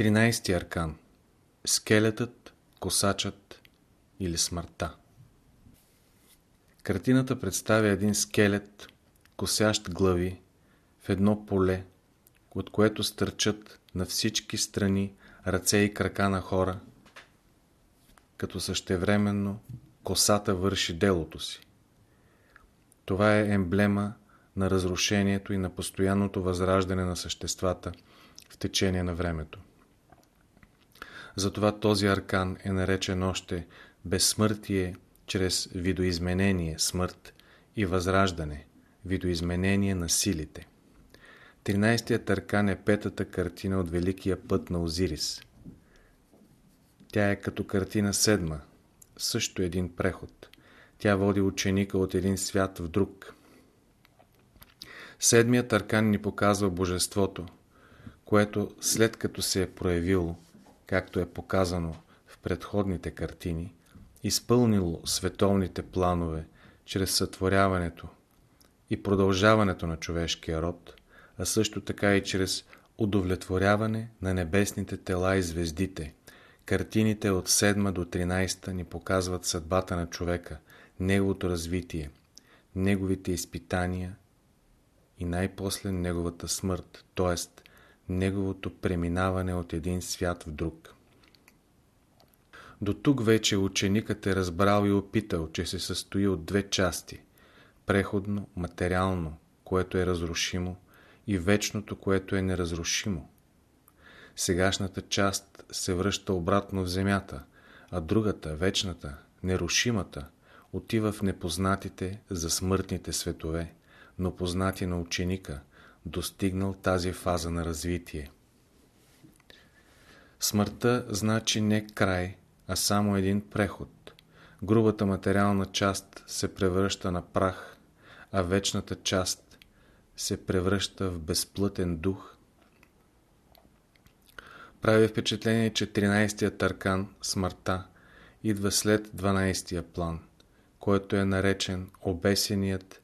13 аркан Скелетът, косачът или смъртта Картината представя един скелет, косящ глави в едно поле, от което стърчат на всички страни ръце и крака на хора, като същевременно косата върши делото си. Това е емблема на разрушението и на постоянното възраждане на съществата в течение на времето. Затова този аркан е наречен още безсмъртие чрез видоизменение, смърт и възраждане, видоизменение на силите. Тринайстият аркан е петата картина от Великия път на Озирис. Тя е като картина седма, също един преход. Тя води ученика от един свят в друг. Седмият аркан ни показва Божеството, което след като се е проявило, както е показано в предходните картини, изпълнило световните планове чрез сътворяването и продължаването на човешкия род, а също така и чрез удовлетворяване на небесните тела и звездите. Картините от 7 до 13 ни показват съдбата на човека, неговото развитие, неговите изпитания и най-после неговата смърт, т.е. неговото преминаване от един свят в друг. До тук вече ученикът е разбрал и опитал, че се състои от две части – преходно, материално, което е разрушимо, и вечното, което е неразрушимо. Сегашната част се връща обратно в земята, а другата, вечната, нерушимата, отива в непознатите за смъртните светове, но познати на ученика, достигнал тази фаза на развитие. Смъртта значи не край, а само един преход. Грубата материална част се превръща на прах, а вечната част се превръща в безплътен дух. Прави впечатление, че 13-тият аркан, смъртта, идва след 12-тия план, който е наречен обесеният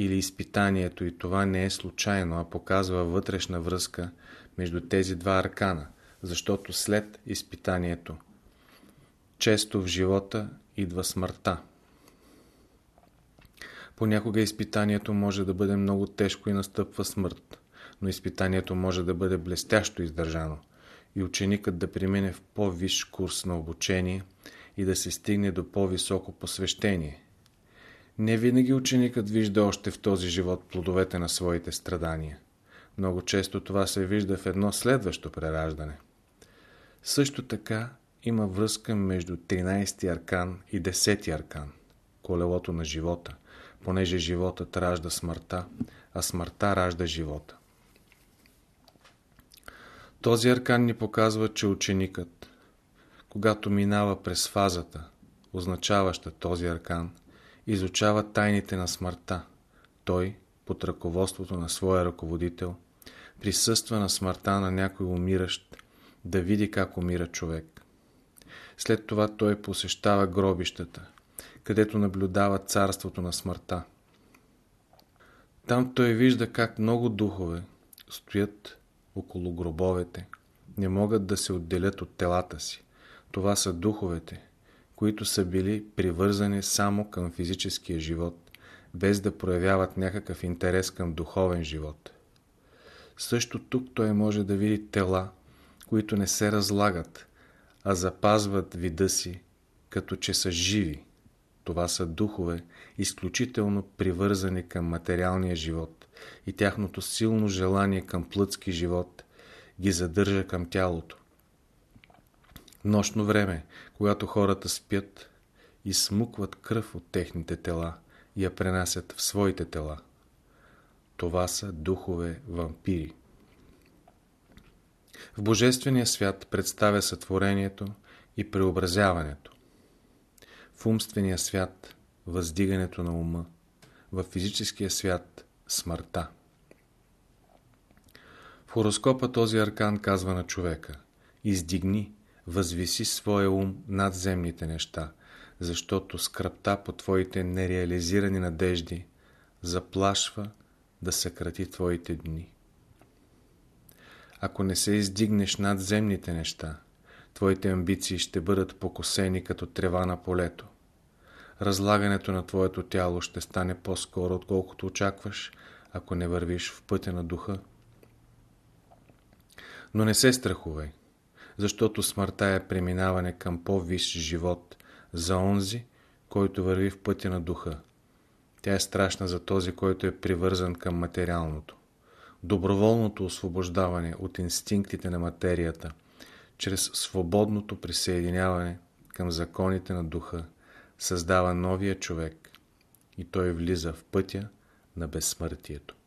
или изпитанието и това не е случайно, а показва вътрешна връзка между тези два аркана, защото след изпитанието често в живота идва смъртта. Понякога изпитанието може да бъде много тежко и настъпва смърт, но изпитанието може да бъде блестящо издържано и ученикът да премине в по-висш курс на обучение и да се стигне до по-високо посвещение. Не винаги ученикът вижда още в този живот плодовете на своите страдания. Много често това се вижда в едно следващо прераждане. Също така има връзка между 13-ти аркан и 10-ти аркан, колелото на живота, понеже животът ражда смъртта, а смъртта ражда живота. Този аркан ни показва, че ученикът, когато минава през фазата, означаваща този аркан, изучава тайните на смъртта. Той, под ръководството на своя ръководител, присъства на смъртта на някой умиращ, да види как умира човек. След това той посещава гробищата, където наблюдава царството на смъртта. Там той вижда как много духове стоят около гробовете, не могат да се отделят от телата си. Това са духовете, които са били привързани само към физическия живот, без да проявяват някакъв интерес към духовен живот. Също тук той може да види тела, които не се разлагат, а запазват вида си, като че са живи. Това са духове, изключително привързани към материалния живот и тяхното силно желание към плътски живот ги задържа към тялото. Нощно време, когато хората спят, и смукват кръв от техните тела и я пренасят в своите тела. Това са духове вампири. В Божествения свят представя сътворението и преобразяването. В умствения свят – въздигането на ума. В физическия свят – смъртта. В хороскопа този аркан казва на човека Издигни, възвиси своя ум над земните неща, защото скръпта по твоите нереализирани надежди заплашва да съкрати твоите дни. ако не се издигнеш над земните неща, твоите амбиции ще бъдат покосени като трева на полето. Разлагането на твоето тяло ще стане по-скоро, отколкото очакваш, ако не вървиш в пътя на духа. Но не се страхувай, защото смъртта е преминаване към по-висш живот за онзи, който върви в пътя на духа. Тя е страшна за този, който е привързан към материалното. Доброволното освобождаване от инстинктите на материята, чрез свободното присъединяване към законите на духа, създава новия човек и той влиза в пътя на безсмъртието.